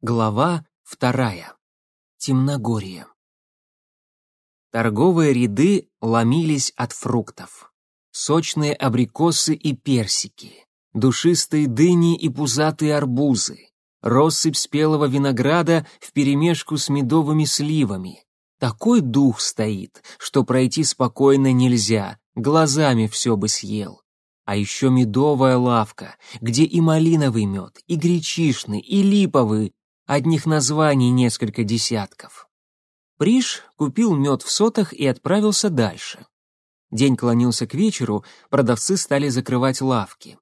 Глава вторая. Темногорье. Торговые ряды ломились от фруктов. Сочные абрикосы и персики, душистые дыни и пузатые арбузы, россыпь спелого винограда вперемешку с медовыми сливами. Такой дух стоит, что пройти спокойно нельзя, глазами все бы съел. А еще медовая лавка, где и малиновый мед, и гречишный, и липовый, одних названий несколько десятков. Приш купил мед в сотах и отправился дальше. День клонился к вечеру, продавцы стали закрывать лавки.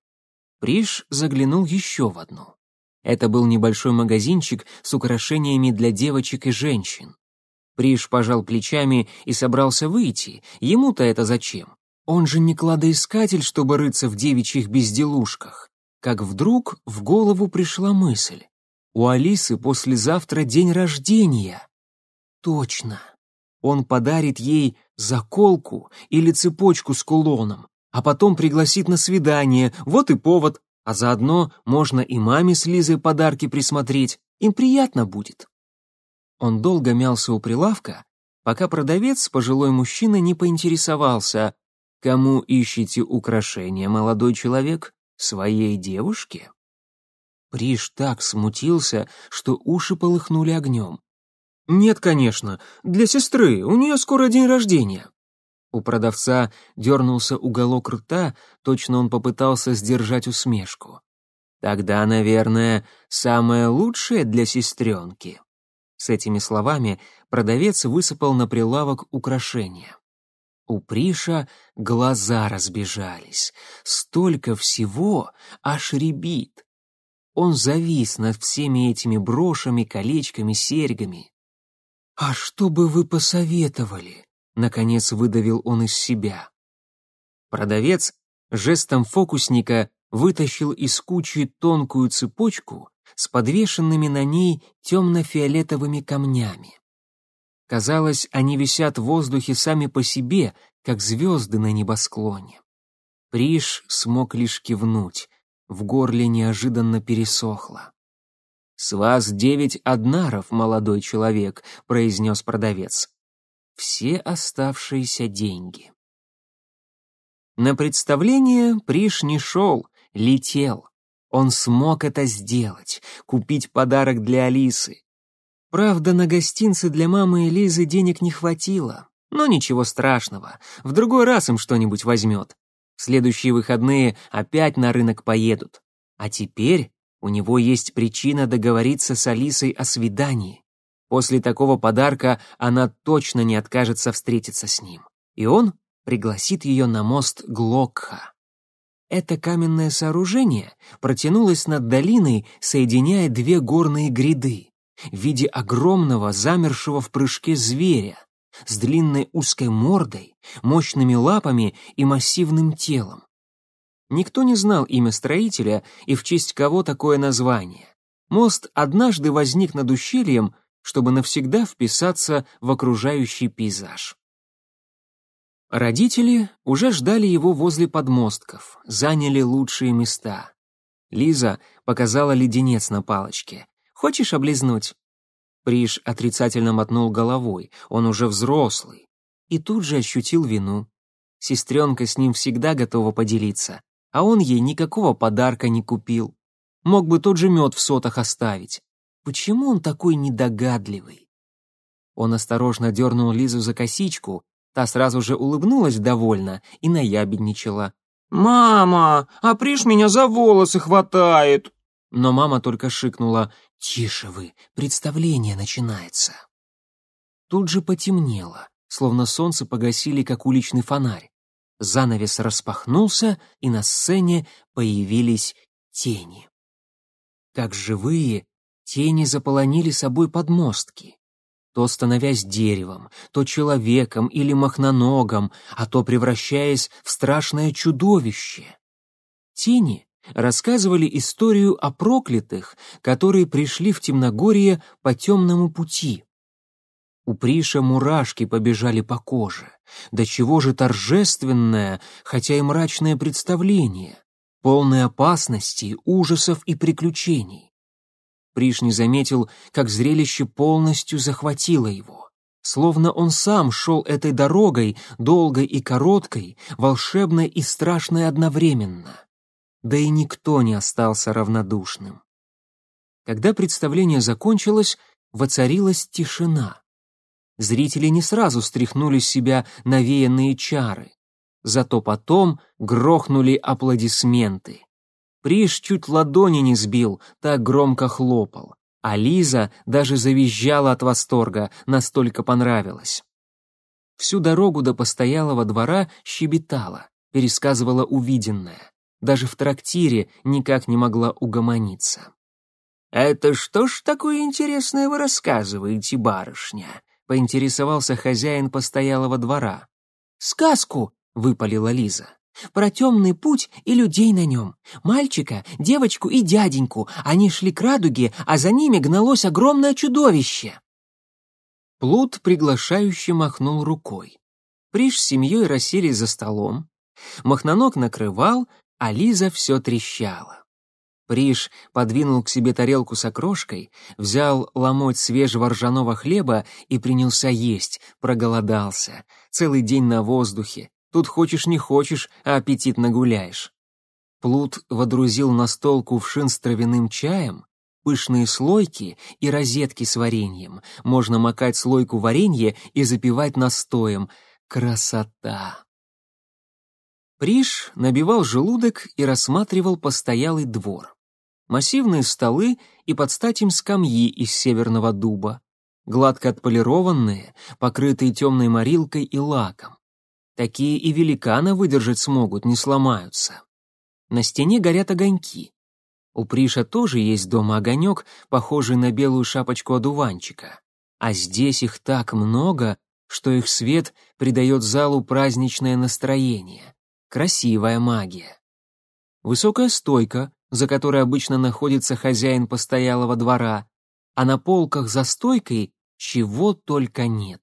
Приш заглянул еще в одну. Это был небольшой магазинчик с украшениями для девочек и женщин. Приш пожал плечами и собрался выйти. Ему-то это зачем? Он же не кладоискатель, чтобы рыться в девичьих безделушках. Как вдруг в голову пришла мысль. У Алисы послезавтра день рождения. Точно. Он подарит ей заколку или цепочку с кулоном, а потом пригласит на свидание. Вот и повод. А заодно можно и маме с Лизой подарки присмотреть. Им приятно будет. Он долго мялся у прилавка, пока продавец, пожилой мужчина, не поинтересовался, кому ищете украшения, молодой человек, своей девушке? Приш так смутился, что уши полыхнули огнем. «Нет, конечно, для сестры, у нее скоро день рождения». У продавца дернулся уголок рта, точно он попытался сдержать усмешку. «Тогда, наверное, самое лучшее для сестренки». С этими словами продавец высыпал на прилавок украшения. У Приша глаза разбежались. Столько всего, аж ребит. Он завис над всеми этими брошами, колечками, серьгами. «А что бы вы посоветовали?» — наконец выдавил он из себя. Продавец жестом фокусника вытащил из кучи тонкую цепочку с подвешенными на ней темно-фиолетовыми камнями. Казалось, они висят в воздухе сами по себе, как звезды на небосклоне. Приш смог лишь кивнуть в горле неожиданно пересохло. «С вас девять однаров, молодой человек», — произнес продавец. «Все оставшиеся деньги». На представление Приш не шел, летел. Он смог это сделать, купить подарок для Алисы. Правда, на гостинцы для мамы и Лизы денег не хватило. Но ничего страшного, в другой раз им что-нибудь возьмет. В следующие выходные опять на рынок поедут. А теперь у него есть причина договориться с Алисой о свидании. После такого подарка она точно не откажется встретиться с ним. И он пригласит ее на мост Глокха. Это каменное сооружение протянулось над долиной, соединяя две горные гряды в виде огромного замершего в прыжке зверя с длинной узкой мордой, мощными лапами и массивным телом. Никто не знал имя строителя и в честь кого такое название. Мост однажды возник над ущельем, чтобы навсегда вписаться в окружающий пейзаж. Родители уже ждали его возле подмостков, заняли лучшие места. Лиза показала леденец на палочке. «Хочешь облизнуть?» Приш отрицательно мотнул головой, он уже взрослый. И тут же ощутил вину. Сестренка с ним всегда готова поделиться, а он ей никакого подарка не купил. Мог бы тот же мед в сотах оставить. Почему он такой недогадливый? Он осторожно дернул Лизу за косичку, та сразу же улыбнулась довольно и наябедничала. «Мама, а Приш меня за волосы хватает!» Но мама только шикнула «Тише вы, представление начинается». Тут же потемнело, словно солнце погасили, как уличный фонарь. Занавес распахнулся, и на сцене появились тени. Как живые, тени заполонили собой подмостки, то становясь деревом, то человеком или махноногом, а то превращаясь в страшное чудовище. Тени рассказывали историю о проклятых, которые пришли в Темногорье по темному пути. У Приша мурашки побежали по коже. До чего же торжественное, хотя и мрачное представление, полное опасностей, ужасов и приключений. Приш не заметил, как зрелище полностью захватило его. Словно он сам шел этой дорогой, долгой и короткой, волшебной и страшной одновременно. Да и никто не остался равнодушным. Когда представление закончилось, воцарилась тишина. Зрители не сразу стряхнули с себя навеянные чары. Зато потом грохнули аплодисменты. Приш чуть ладони не сбил, так громко хлопал. А Лиза даже завизжала от восторга, настолько понравилось. Всю дорогу до постоялого двора щебетала, пересказывала увиденное. Даже в трактире никак не могла угомониться. «Это что ж такое интересное вы рассказываете, барышня?» — поинтересовался хозяин постоялого двора. «Сказку!» — выпалила Лиза про темный путь и людей на нем. Мальчика, девочку и дяденьку. Они шли к радуге, а за ними гналось огромное чудовище. Плут приглашающе махнул рукой. Приш с семьей расселись за столом. Махноног накрывал, а Лиза все трещала. Приш подвинул к себе тарелку с окрошкой, взял ломоть свежего ржаного хлеба и принялся есть, проголодался. Целый день на воздухе, Тут хочешь не хочешь, а аппетит нагуляешь. Плут водрузил на стол кувшин с травяным чаем, пышные слойки и розетки с вареньем. Можно макать слойку варенье и запивать настоем. Красота! Приш набивал желудок и рассматривал постоялый двор. Массивные столы и под стать им скамьи из северного дуба. Гладко отполированные, покрытые темной морилкой и лаком. Такие и великана выдержать смогут, не сломаются. На стене горят огоньки. У Приша тоже есть дома огонек, похожий на белую шапочку одуванчика. А здесь их так много, что их свет придает залу праздничное настроение. Красивая магия. Высокая стойка, за которой обычно находится хозяин постоялого двора, а на полках за стойкой чего только нет.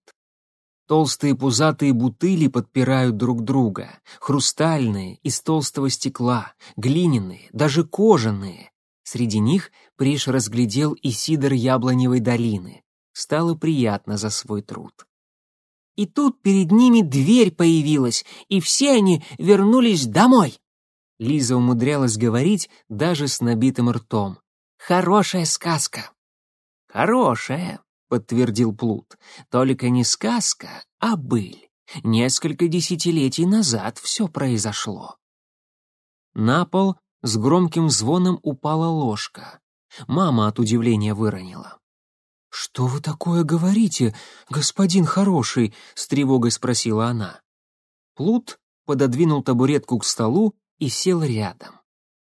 Толстые пузатые бутыли подпирают друг друга, хрустальные, из толстого стекла, глиняные, даже кожаные. Среди них Приш разглядел и сидр яблоневой долины. Стало приятно за свой труд. И тут перед ними дверь появилась, и все они вернулись домой. Лиза умудрялась говорить даже с набитым ртом. Хорошая сказка. Хорошая, подтвердил Плут. Только не сказка, а быль. Несколько десятилетий назад все произошло. На пол с громким звоном упала ложка. Мама от удивления выронила. «Что вы такое говорите, господин хороший?» — с тревогой спросила она. Плут пододвинул табуретку к столу и сел рядом.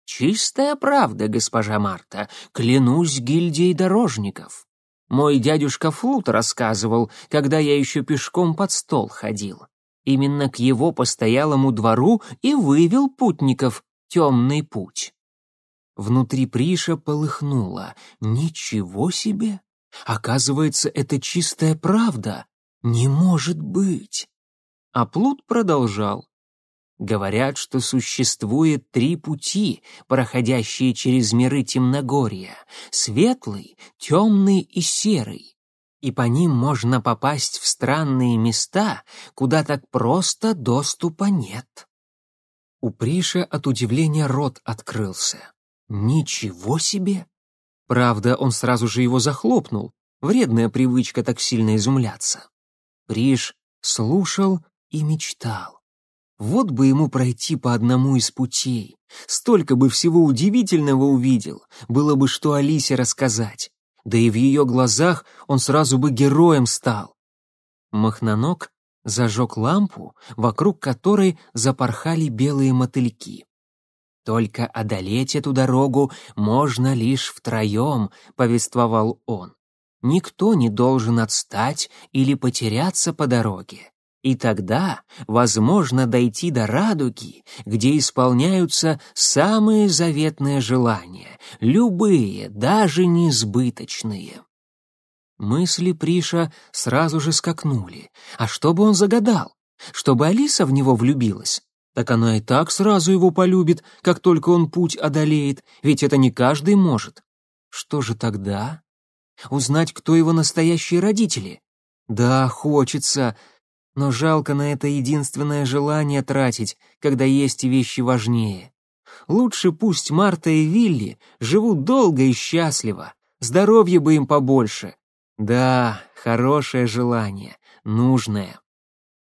«Чистая правда, госпожа Марта, клянусь гильдией дорожников. Мой дядюшка Флут рассказывал, когда я еще пешком под стол ходил. Именно к его постоялому двору и вывел путников темный путь. Внутри Приша полыхнуло. Ничего себе! Оказывается, это чистая правда. Не может быть! А Плут продолжал. Говорят, что существует три пути, проходящие через миры темногорья — светлый, темный и серый. И по ним можно попасть в странные места, куда так просто доступа нет. У Приша от удивления рот открылся. Ничего себе! Правда, он сразу же его захлопнул. Вредная привычка так сильно изумляться. Приш слушал и мечтал. Вот бы ему пройти по одному из путей. Столько бы всего удивительного увидел, было бы что Алисе рассказать. Да и в ее глазах он сразу бы героем стал. Махноног зажег лампу, вокруг которой запорхали белые мотыльки. «Только одолеть эту дорогу можно лишь втроем», — повествовал он. «Никто не должен отстать или потеряться по дороге. И тогда возможно дойти до радуги, где исполняются самые заветные желания, любые, даже несбыточные. Мысли Приша сразу же скакнули. А что бы он загадал? Чтобы Алиса в него влюбилась? Так она и так сразу его полюбит, как только он путь одолеет, ведь это не каждый может. Что же тогда? Узнать, кто его настоящие родители? Да, хочется, но жалко на это единственное желание тратить, когда есть вещи важнее. Лучше пусть Марта и Вилли живут долго и счастливо, здоровья бы им побольше. Да, хорошее желание, нужное.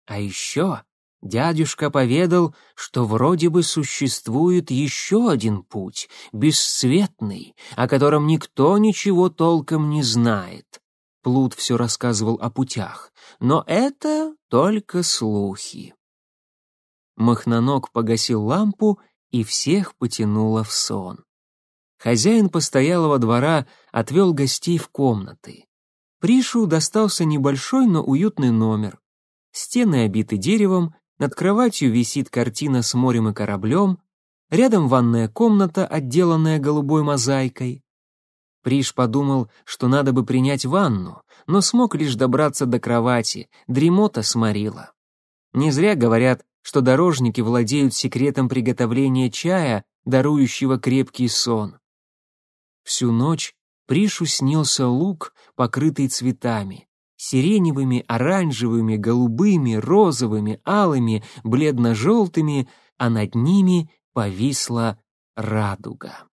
А еще дядюшка поведал, что вроде бы существует еще один путь, бесцветный, о котором никто ничего толком не знает. Плут все рассказывал о путях, но это только слухи. Махноног погасил лампу, и всех потянуло в сон. Хозяин постоялого двора отвел гостей в комнаты. Пришу достался небольшой, но уютный номер. Стены обиты деревом, над кроватью висит картина с морем и кораблем, рядом ванная комната, отделанная голубой мозаикой. Приш подумал, что надо бы принять ванну, но смог лишь добраться до кровати, дремота сморила. Не зря говорят, что дорожники владеют секретом приготовления чая, дарующего крепкий сон. Всю ночь Пришу снился луг, покрытый цветами, сиреневыми, оранжевыми, голубыми, розовыми, алыми, бледно-желтыми, а над ними повисла радуга.